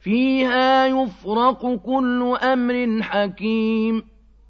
فِيهَا يُفْرَقُ كُلُّ أَمْرٍ حَكِيمٍ